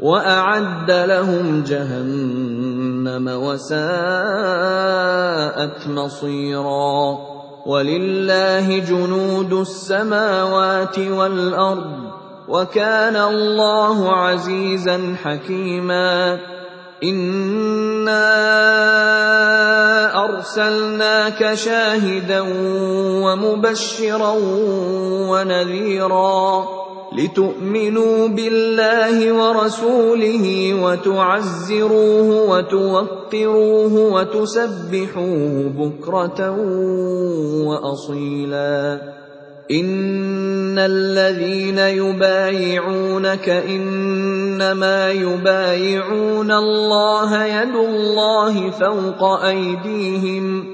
وأعد لهم جهنم وساءت مصيرا. ولله جنود السماوات والأرض وكان الله عزيزا حكيما. إنا أرسلناك شاهدا ومبشرا ونذيرا. لتؤمنوا بالله ورسوله وتعزروه وتوقروه وتسبحوه بكرة وأصيلا. إن الذين يبايعونك إنما يبايعون الله يد الله فوق أيديهم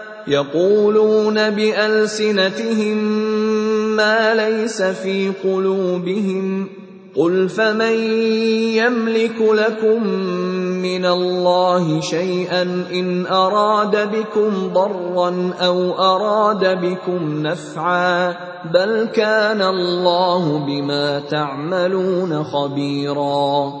يقولون بألسنتهم ما ليس في قلوبهم. قل فمن يملك لكم من الله شيئا إن أراد بكم ضرا أو أراد بكم نفعا بل كان الله بما تعملون خبيرا.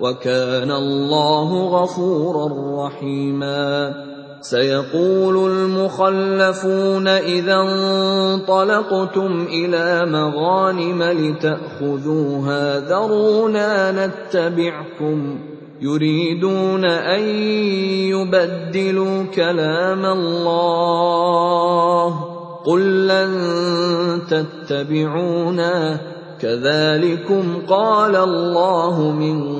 وكان الله غفورا رحيما. سيقول المخلفون إذا انطلقتم إلى مغانم لتأخذوها ذرونا نتبعكم. يريدون أن يبدلوا كلام الله. قل لن تتبعونا. كذلكم قال الله من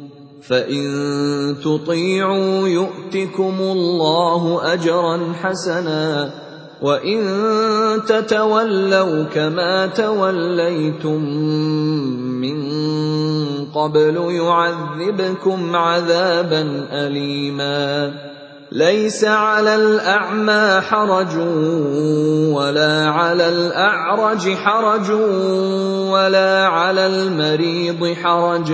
فان تطيعوا يؤتكم الله اجرا حسنا وان تتولوا كما توليتم من قبل يعذبكم عذابا اليما ليس على الاعمى حرج ولا على الاعرج حرج ولا على المريض حرج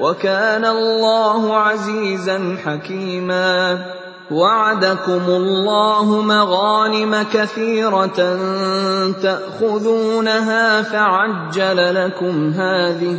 وكان الله عزيزا حكيما. وعدكم الله مغانم كثيرة تأخذونها فعجل لكم هذه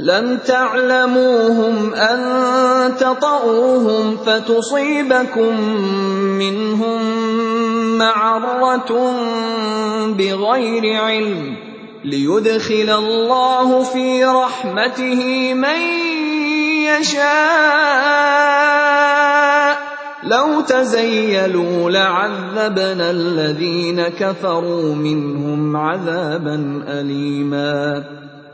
لم تعلموهم أن تطئوهم فتصيبكم منهم معرة بغير علم ليدخل الله في رحمته من يشاء. لو تزيلوا لعذبنا الذين كفروا منهم عذابا اليما.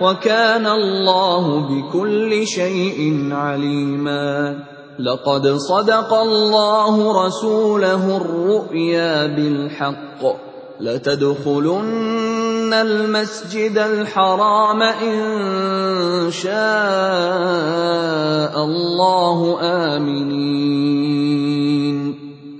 وكان الله بكل شيء عليما. لقد صدق الله رسوله الرؤيا بالحق. لتدخلن المسجد الحرام إن شاء الله آمنين.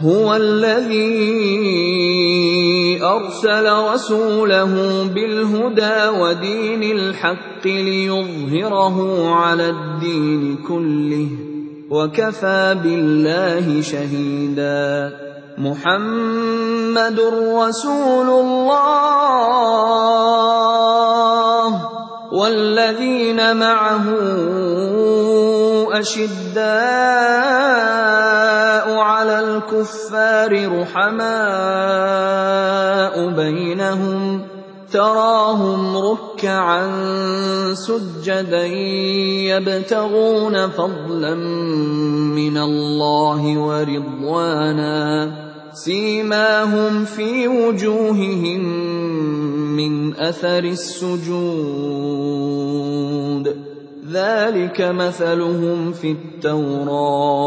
هو الذي أرسل رسوله بالهدى ودين الحق ليظهره على الدين كله وكفى بالله شهيدا. محمد رسول الله والذين معه أشداء الكفار رحماء بينهم تراهم ركعا سجدا يبتغون فضلا من الله ورضوانا سيماهم في وجوههم من أثر السجود ذلك مثلهم في التوراه